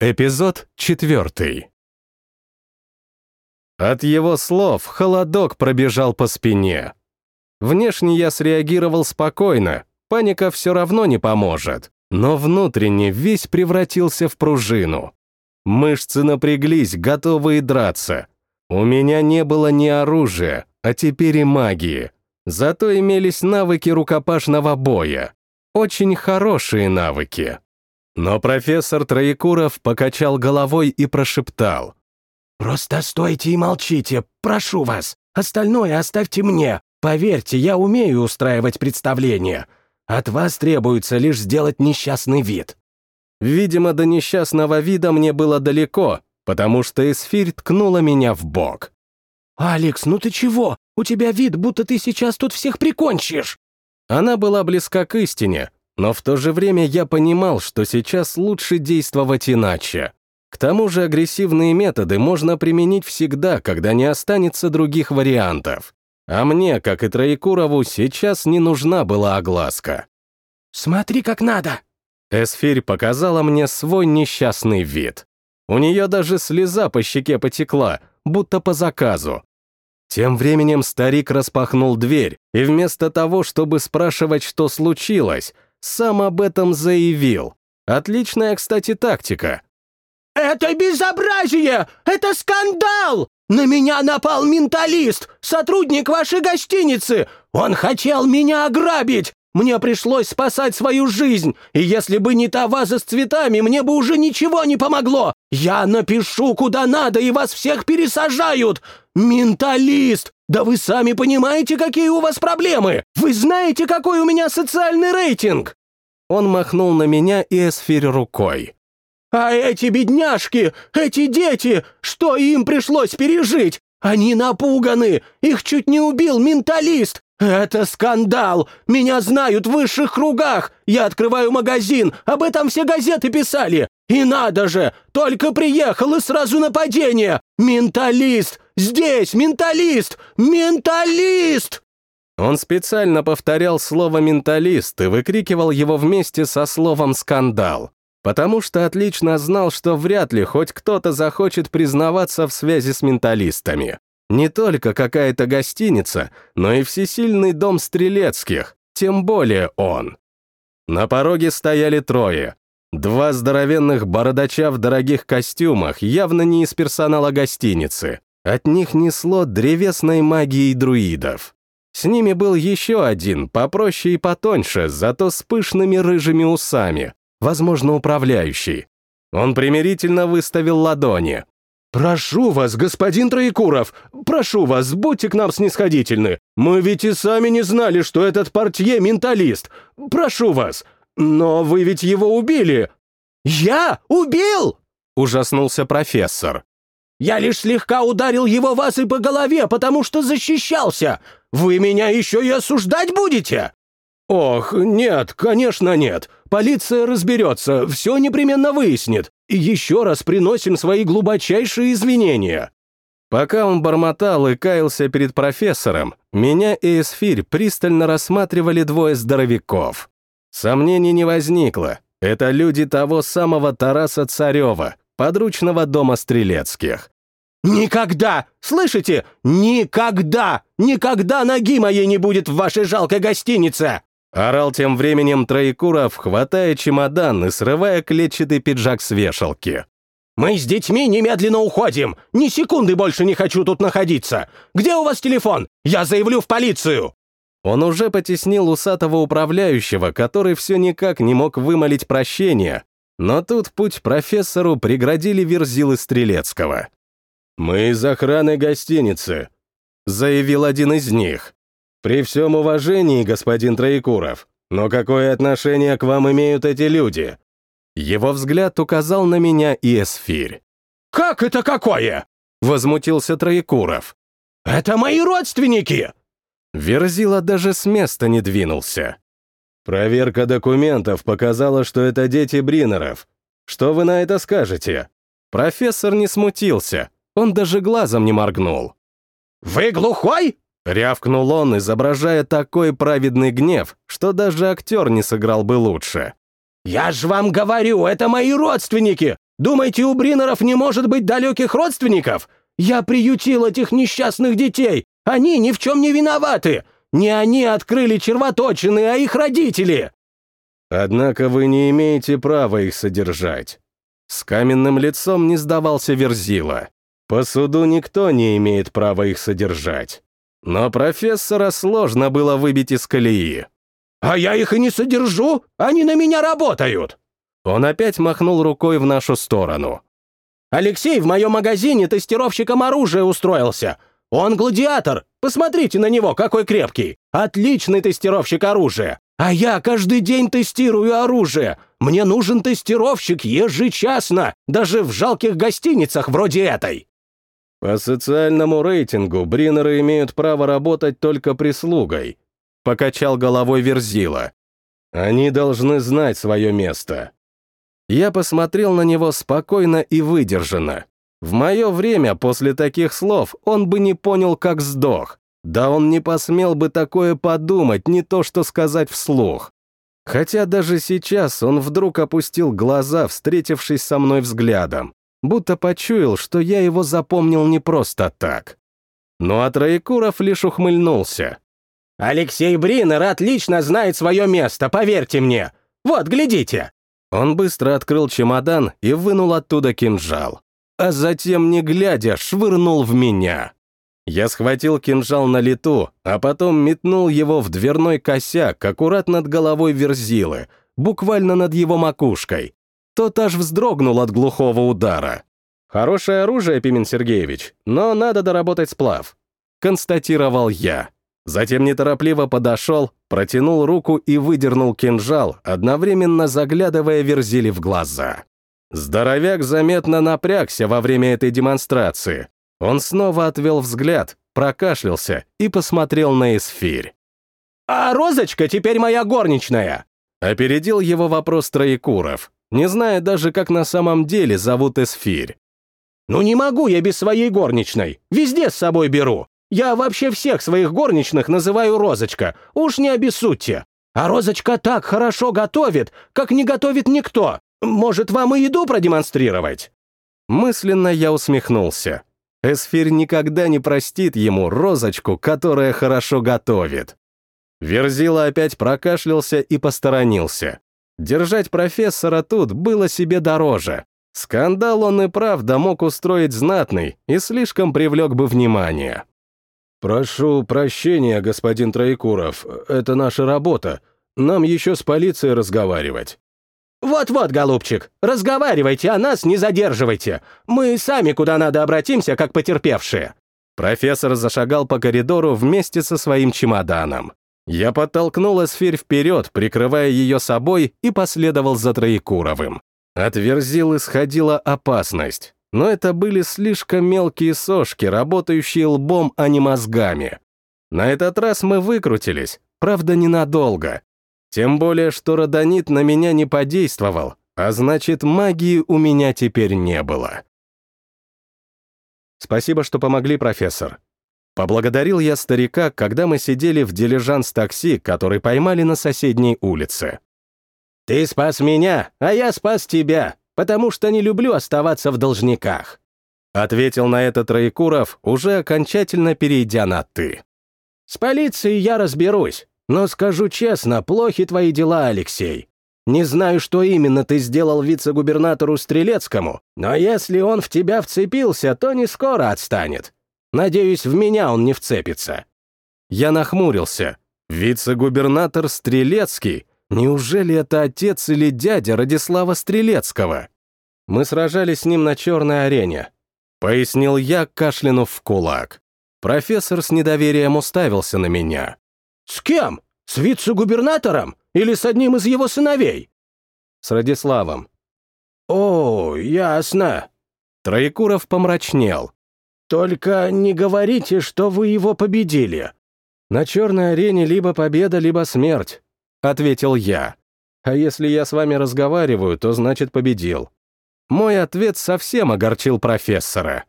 Эпизод четвертый. От его слов холодок пробежал по спине. Внешне я среагировал спокойно, паника все равно не поможет, но внутренне весь превратился в пружину. Мышцы напряглись, готовые драться. У меня не было ни оружия, а теперь и магии. Зато имелись навыки рукопашного боя. Очень хорошие навыки. Но профессор Троекуров покачал головой и прошептал. «Просто стойте и молчите, прошу вас. Остальное оставьте мне. Поверьте, я умею устраивать представление. От вас требуется лишь сделать несчастный вид». Видимо, до несчастного вида мне было далеко, потому что эсфирь ткнула меня в бок. «Алекс, ну ты чего? У тебя вид, будто ты сейчас тут всех прикончишь!» Она была близка к истине, но в то же время я понимал, что сейчас лучше действовать иначе. К тому же агрессивные методы можно применить всегда, когда не останется других вариантов. А мне, как и Троекурову, сейчас не нужна была огласка. «Смотри, как надо!» Эсфирь показала мне свой несчастный вид. У нее даже слеза по щеке потекла, будто по заказу. Тем временем старик распахнул дверь, и вместо того, чтобы спрашивать, что случилось, сам об этом заявил. Отличная, кстати, тактика. «Это безобразие! Это скандал! На меня напал менталист, сотрудник вашей гостиницы! Он хотел меня ограбить! Мне пришлось спасать свою жизнь, и если бы не та ваза с цветами, мне бы уже ничего не помогло! Я напишу куда надо, и вас всех пересажают! Менталист! Да вы сами понимаете, какие у вас проблемы! Вы знаете, какой у меня социальный рейтинг!» Он махнул на меня и эсфирь рукой. «А эти бедняжки, эти дети, что им пришлось пережить? Они напуганы, их чуть не убил менталист, «Это скандал! Меня знают в высших кругах! Я открываю магазин, об этом все газеты писали! И надо же! Только приехал и сразу нападение! Менталист! Здесь менталист! Менталист!» Он специально повторял слово «менталист» и выкрикивал его вместе со словом «скандал», потому что отлично знал, что вряд ли хоть кто-то захочет признаваться в связи с менталистами. Не только какая-то гостиница, но и всесильный дом Стрелецких, тем более он. На пороге стояли трое. Два здоровенных бородача в дорогих костюмах, явно не из персонала гостиницы. От них несло древесной магией друидов. С ними был еще один, попроще и потоньше, зато с пышными рыжими усами, возможно, управляющий. Он примирительно выставил ладони. «Прошу вас, господин Троекуров, прошу вас, будьте к нам снисходительны. Мы ведь и сами не знали, что этот портье — менталист. Прошу вас. Но вы ведь его убили». «Я убил?» — ужаснулся профессор. «Я лишь слегка ударил его вас и по голове, потому что защищался. Вы меня еще и осуждать будете?» «Ох, нет, конечно нет. Полиция разберется, все непременно выяснит. И еще раз приносим свои глубочайшие извинения». Пока он бормотал и каялся перед профессором, меня и Эсфирь пристально рассматривали двое здоровяков. Сомнений не возникло. Это люди того самого Тараса Царева, подручного дома Стрелецких. «Никогда! Слышите? Никогда! Никогда ноги моей не будет в вашей жалкой гостинице!» Орал тем временем Троекуров, хватая чемодан и срывая клетчатый пиджак с вешалки. «Мы с детьми немедленно уходим! Ни секунды больше не хочу тут находиться! Где у вас телефон? Я заявлю в полицию!» Он уже потеснил усатого управляющего, который все никак не мог вымолить прощения, но тут путь профессору преградили верзилы Стрелецкого. «Мы из охраны гостиницы», — заявил один из них. «При всем уважении, господин Троекуров, но какое отношение к вам имеют эти люди?» Его взгляд указал на меня и Эсфирь. «Как это какое?» — возмутился Троекуров. «Это мои родственники!» Верзила даже с места не двинулся. «Проверка документов показала, что это дети Бринеров. Что вы на это скажете?» Профессор не смутился, он даже глазом не моргнул. «Вы глухой?» Рявкнул он, изображая такой праведный гнев, что даже актер не сыграл бы лучше. «Я ж вам говорю, это мои родственники! Думаете, у Бринеров не может быть далеких родственников? Я приютил этих несчастных детей. Они ни в чем не виноваты. Не они открыли червоточины, а их родители. Однако вы не имеете права их содержать. С каменным лицом не сдавался Верзила. По суду никто не имеет права их содержать. Но профессора сложно было выбить из колеи. «А я их и не содержу! Они на меня работают!» Он опять махнул рукой в нашу сторону. «Алексей в моем магазине тестировщиком оружия устроился. Он гладиатор. Посмотрите на него, какой крепкий. Отличный тестировщик оружия. А я каждый день тестирую оружие. Мне нужен тестировщик ежечасно, даже в жалких гостиницах вроде этой». «По социальному рейтингу Бринеры имеют право работать только прислугой», — покачал головой Верзила. «Они должны знать свое место». Я посмотрел на него спокойно и выдержанно. В мое время, после таких слов, он бы не понял, как сдох. Да он не посмел бы такое подумать, не то что сказать вслух. Хотя даже сейчас он вдруг опустил глаза, встретившись со мной взглядом, будто почуял, что я его запомнил не просто так. Но а Троекуров лишь ухмыльнулся. «Алексей Бринер отлично знает свое место, поверьте мне. Вот, глядите!» Он быстро открыл чемодан и вынул оттуда кинжал. А затем, не глядя, швырнул в меня. Я схватил кинжал на лету, а потом метнул его в дверной косяк, аккурат над головой Верзилы, буквально над его макушкой. Тот аж вздрогнул от глухого удара. «Хорошее оружие, Пимен Сергеевич, но надо доработать сплав», — констатировал я. Затем неторопливо подошел, протянул руку и выдернул кинжал, одновременно заглядывая Верзили в глаза. Здоровяк заметно напрягся во время этой демонстрации. Он снова отвел взгляд, прокашлялся и посмотрел на эсфирь. «А Розочка теперь моя горничная!» Опередил его вопрос Троекуров, не зная даже, как на самом деле зовут эсфирь. «Ну не могу я без своей горничной, везде с собой беру. Я вообще всех своих горничных называю Розочка, уж не обессудьте. А Розочка так хорошо готовит, как не готовит никто. Может, вам и еду продемонстрировать?» Мысленно я усмехнулся. Эсфирь никогда не простит ему розочку, которая хорошо готовит. Верзила опять прокашлялся и посторонился. Держать профессора тут было себе дороже. Скандал он и правда мог устроить знатный и слишком привлек бы внимание. «Прошу прощения, господин Троекуров, это наша работа. Нам еще с полицией разговаривать». «Вот-вот, голубчик, разговаривайте, а нас не задерживайте. Мы сами куда надо обратимся, как потерпевшие». Профессор зашагал по коридору вместе со своим чемоданом. Я подтолкнул эсфирь вперед, прикрывая ее собой, и последовал за Троекуровым. От Верзил исходила опасность но это были слишком мелкие сошки, работающие лбом, а не мозгами. На этот раз мы выкрутились, правда, ненадолго. Тем более, что родонит на меня не подействовал, а значит, магии у меня теперь не было. Спасибо, что помогли, профессор. Поблагодарил я старика, когда мы сидели в дилижанс-такси, который поймали на соседней улице. «Ты спас меня, а я спас тебя потому что не люблю оставаться в должниках», ответил на это Троекуров, уже окончательно перейдя на «ты». «С полицией я разберусь, но скажу честно, плохи твои дела, Алексей. Не знаю, что именно ты сделал вице-губернатору Стрелецкому, но если он в тебя вцепился, то не скоро отстанет. Надеюсь, в меня он не вцепится». Я нахмурился. Вице-губернатор Стрелецкий Неужели это отец или дядя Радислава Стрелецкого? Мы сражались с ним на черной арене. Пояснил я, кашлянув в кулак. Профессор с недоверием уставился на меня. «С кем? С вице-губернатором? Или с одним из его сыновей?» «С Радиславом». «О, ясно». Троекуров помрачнел. «Только не говорите, что вы его победили». «На черной арене либо победа, либо смерть. — ответил я. «А если я с вами разговариваю, то значит победил». Мой ответ совсем огорчил профессора.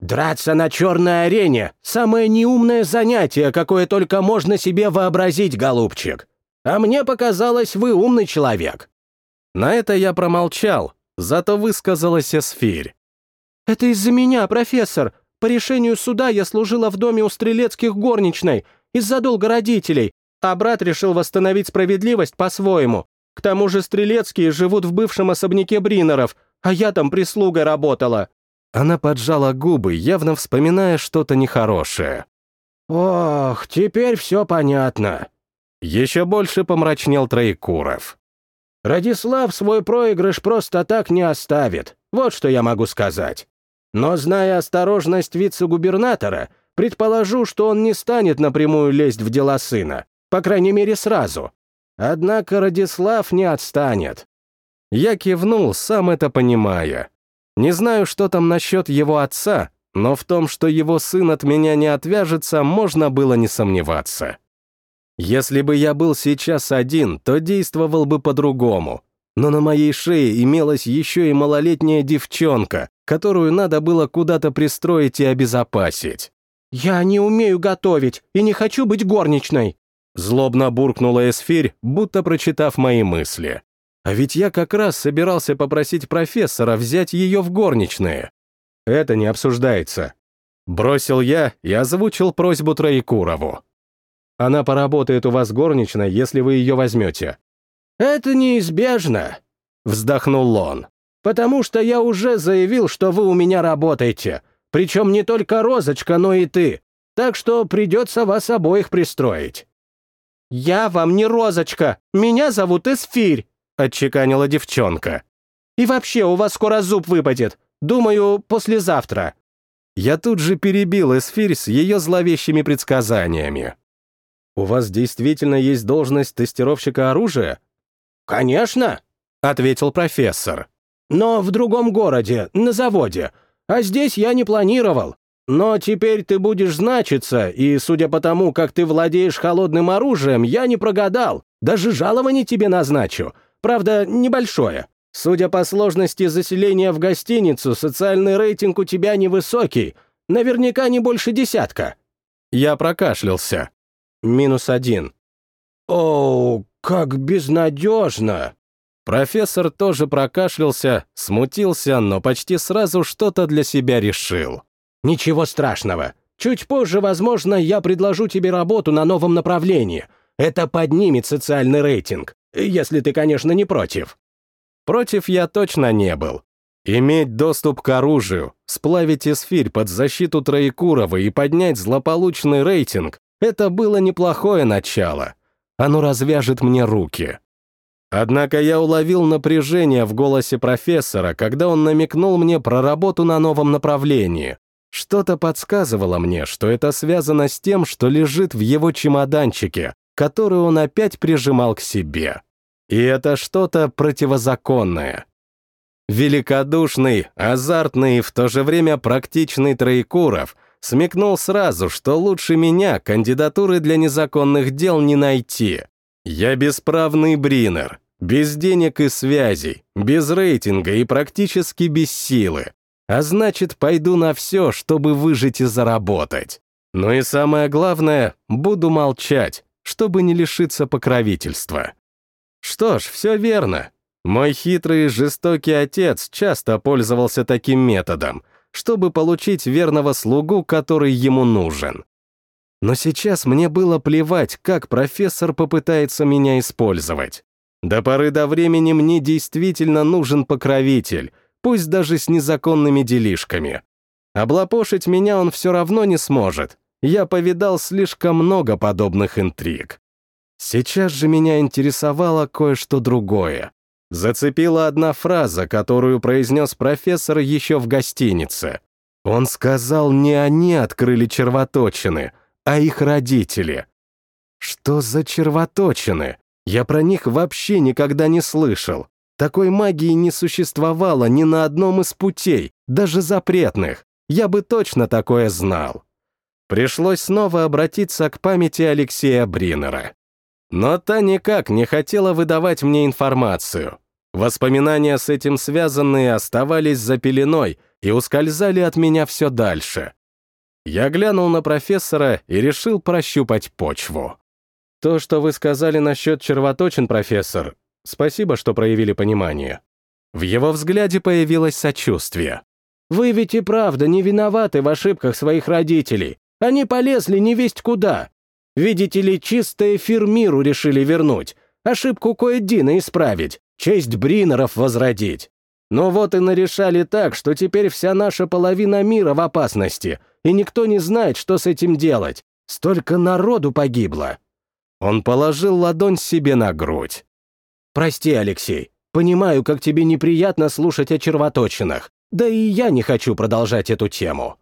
«Драться на черной арене — самое неумное занятие, какое только можно себе вообразить, голубчик. А мне показалось, вы умный человек». На это я промолчал. зато высказалась Эсфирь. «Это из-за меня, профессор. По решению суда я служила в доме у Стрелецких горничной, из-за долга родителей, а брат решил восстановить справедливость по-своему. К тому же Стрелецкие живут в бывшем особняке Бринеров, а я там прислугой работала». Она поджала губы, явно вспоминая что-то нехорошее. «Ох, теперь все понятно». Еще больше помрачнел Троекуров. «Радислав свой проигрыш просто так не оставит. Вот что я могу сказать. Но, зная осторожность вице-губернатора, предположу, что он не станет напрямую лезть в дела сына, по крайней мере, сразу. Однако Радислав не отстанет. Я кивнул, сам это понимая. Не знаю, что там насчет его отца, но в том, что его сын от меня не отвяжется, можно было не сомневаться. Если бы я был сейчас один, то действовал бы по-другому. Но на моей шее имелась еще и малолетняя девчонка, которую надо было куда-то пристроить и обезопасить. «Я не умею готовить и не хочу быть горничной», Злобно буркнула Эсфирь, будто прочитав мои мысли. А ведь я как раз собирался попросить профессора взять ее в горничные. Это не обсуждается. Бросил я и озвучил просьбу Троекурову. Она поработает у вас горничной, если вы ее возьмете. «Это неизбежно», — вздохнул он, «потому что я уже заявил, что вы у меня работаете, причем не только Розочка, но и ты, так что придется вас обоих пристроить». «Я вам не розочка, меня зовут Эсфирь», — отчеканила девчонка. «И вообще, у вас скоро зуб выпадет. Думаю, послезавтра». Я тут же перебил Эсфирь с ее зловещими предсказаниями. «У вас действительно есть должность тестировщика оружия?» «Конечно», — ответил профессор. «Но в другом городе, на заводе. А здесь я не планировал. Но теперь ты будешь значиться, и, судя по тому, как ты владеешь холодным оружием, я не прогадал. Даже жалование тебе назначу. Правда, небольшое. Судя по сложности заселения в гостиницу, социальный рейтинг у тебя невысокий. Наверняка не больше десятка». Я прокашлялся. Минус один. «Оу, как безнадежно!» Профессор тоже прокашлялся, смутился, но почти сразу что-то для себя решил. «Ничего страшного. Чуть позже, возможно, я предложу тебе работу на новом направлении. Это поднимет социальный рейтинг, если ты, конечно, не против». Против я точно не был. Иметь доступ к оружию, сплавить эсфирь под защиту Троекурова и поднять злополучный рейтинг — это было неплохое начало. Оно развяжет мне руки. Однако я уловил напряжение в голосе профессора, когда он намекнул мне про работу на новом направлении, что-то подсказывало мне, что это связано с тем, что лежит в его чемоданчике, который он опять прижимал к себе. И это что-то противозаконное. Великодушный, азартный и в то же время практичный Троекуров смекнул сразу, что лучше меня кандидатуры для незаконных дел не найти. Я бесправный бринер, без денег и связей, без рейтинга и практически без силы. А значит, пойду на все, чтобы выжить и заработать. Ну и самое главное, буду молчать, чтобы не лишиться покровительства. Что ж, все верно. Мой хитрый и жестокий отец часто пользовался таким методом, чтобы получить верного слугу, который ему нужен. Но сейчас мне было плевать, как профессор попытается меня использовать. До поры до времени мне действительно нужен покровитель — пусть даже с незаконными делишками. Облапошить меня он все равно не сможет. Я повидал слишком много подобных интриг. Сейчас же меня интересовало кое-что другое. Зацепила одна фраза, которую произнес профессор еще в гостинице. Он сказал, не они открыли червоточины, а их родители. Что за червоточины? Я про них вообще никогда не слышал. Такой магии не существовало ни на одном из путей, даже запретных. Я бы точно такое знал. Пришлось снова обратиться к памяти Алексея Бринера. Но та никак не хотела выдавать мне информацию. Воспоминания с этим связанные оставались за пеленой и ускользали от меня все дальше. Я глянул на профессора и решил прощупать почву. То, что вы сказали насчет червоточин, профессор, Спасибо, что проявили понимание. В его взгляде появилось сочувствие. «Вы ведь и правда не виноваты в ошибках своих родителей. Они полезли не весть куда. Видите ли, чистый эфир миру решили вернуть, ошибку Коэддина исправить, честь Бринеров возродить. Но вот и нарешали так, что теперь вся наша половина мира в опасности, и никто не знает, что с этим делать. Столько народу погибло». Он положил ладонь себе на грудь. «Прости, Алексей, понимаю, как тебе неприятно слушать о червоточинах, да и я не хочу продолжать эту тему».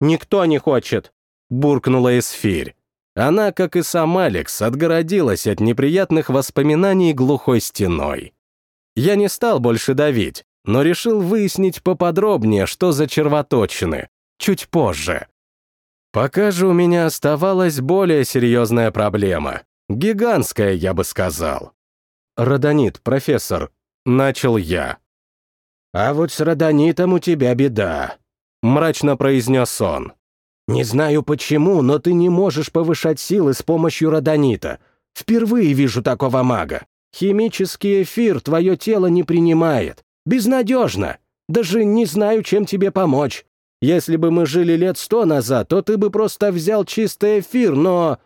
«Никто не хочет», — буркнула Эсфирь. Она, как и сам Алекс, отгородилась от неприятных воспоминаний глухой стеной. Я не стал больше давить, но решил выяснить поподробнее, что за червоточины, чуть позже. Пока же у меня оставалась более серьезная проблема. Гигантская, я бы сказал. «Родонит, профессор», — начал я. «А вот с родонитом у тебя беда», — мрачно произнес он. «Не знаю почему, но ты не можешь повышать силы с помощью родонита. Впервые вижу такого мага. Химический эфир твое тело не принимает. Безнадежно. Даже не знаю, чем тебе помочь. Если бы мы жили лет сто назад, то ты бы просто взял чистый эфир, но...»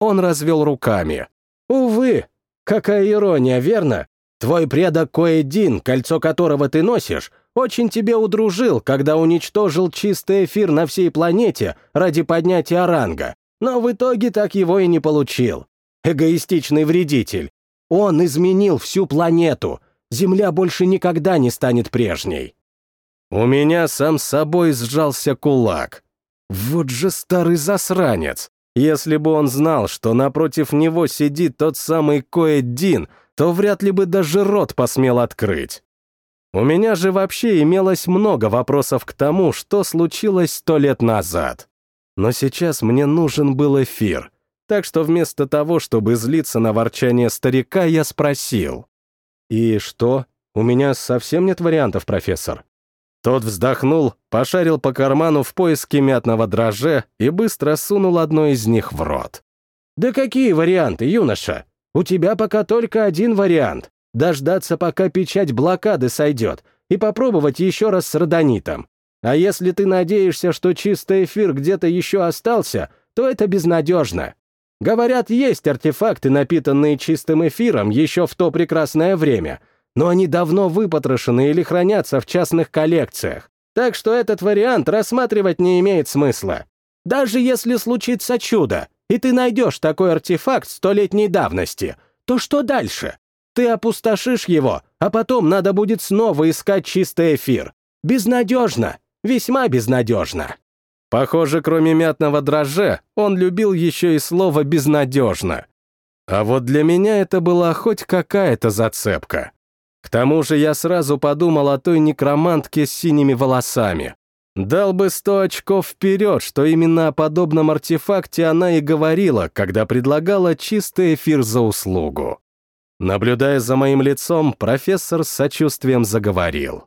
Он развел руками. «Увы, какая ирония, верно? Твой предок Коэдин, кольцо которого ты носишь, очень тебе удружил, когда уничтожил чистый эфир на всей планете ради поднятия ранга, но в итоге так его и не получил. Эгоистичный вредитель. Он изменил всю планету. Земля больше никогда не станет прежней. У меня сам собой сжался кулак. Вот же старый засранец. Если бы он знал, что напротив него сидит тот самый Коэддин, то вряд ли бы даже рот посмел открыть. У меня же вообще имелось много вопросов к тому, что случилось сто лет назад. Но сейчас мне нужен был эфир, так что вместо того, чтобы злиться на ворчание старика, я спросил. «И что? У меня совсем нет вариантов, профессор?» Тот вздохнул, пошарил по карману в поиске мятного дрожжа и быстро сунул одно из них в рот. «Да какие варианты, юноша? У тебя пока только один вариант — дождаться, пока печать блокады сойдет, и попробовать еще раз с родонитом. А если ты надеешься, что чистый эфир где-то еще остался, то это безнадежно. Говорят, есть артефакты, напитанные чистым эфиром еще в то прекрасное время — но они давно выпотрошены или хранятся в частных коллекциях, так что этот вариант рассматривать не имеет смысла. Даже если случится чудо, и ты найдешь такой артефакт столетней давности, то что дальше? Ты опустошишь его, а потом надо будет снова искать чистый эфир. Безнадежно, весьма безнадежно. Похоже, кроме мятного дрожжа, он любил еще и слово «безнадежно». А вот для меня это была хоть какая-то зацепка. К тому же я сразу подумал о той некромантке с синими волосами. Дал бы сто очков вперед, что именно о подобном артефакте она и говорила, когда предлагала чистый эфир за услугу. Наблюдая за моим лицом, профессор с сочувствием заговорил.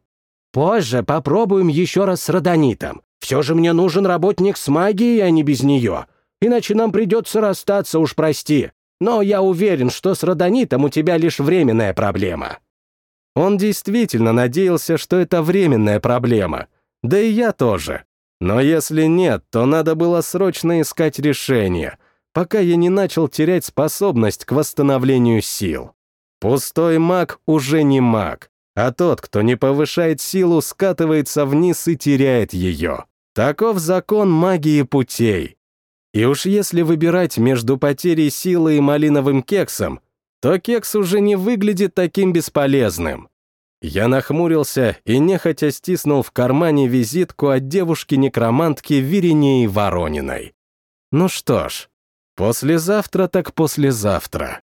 «Позже попробуем еще раз с родонитом. Все же мне нужен работник с магией, а не без нее. Иначе нам придется расстаться, уж прости. Но я уверен, что с родонитом у тебя лишь временная проблема». Он действительно надеялся, что это временная проблема. Да и я тоже. Но если нет, то надо было срочно искать решение, пока я не начал терять способность к восстановлению сил. Пустой маг уже не маг, а тот, кто не повышает силу, скатывается вниз и теряет ее. Таков закон магии путей. И уж если выбирать между потерей силы и малиновым кексом, то кекс уже не выглядит таким бесполезным. Я нахмурился и нехотя стиснул в кармане визитку от девушки-некромантки Виринеи Ворониной. Ну что ж, послезавтра так послезавтра.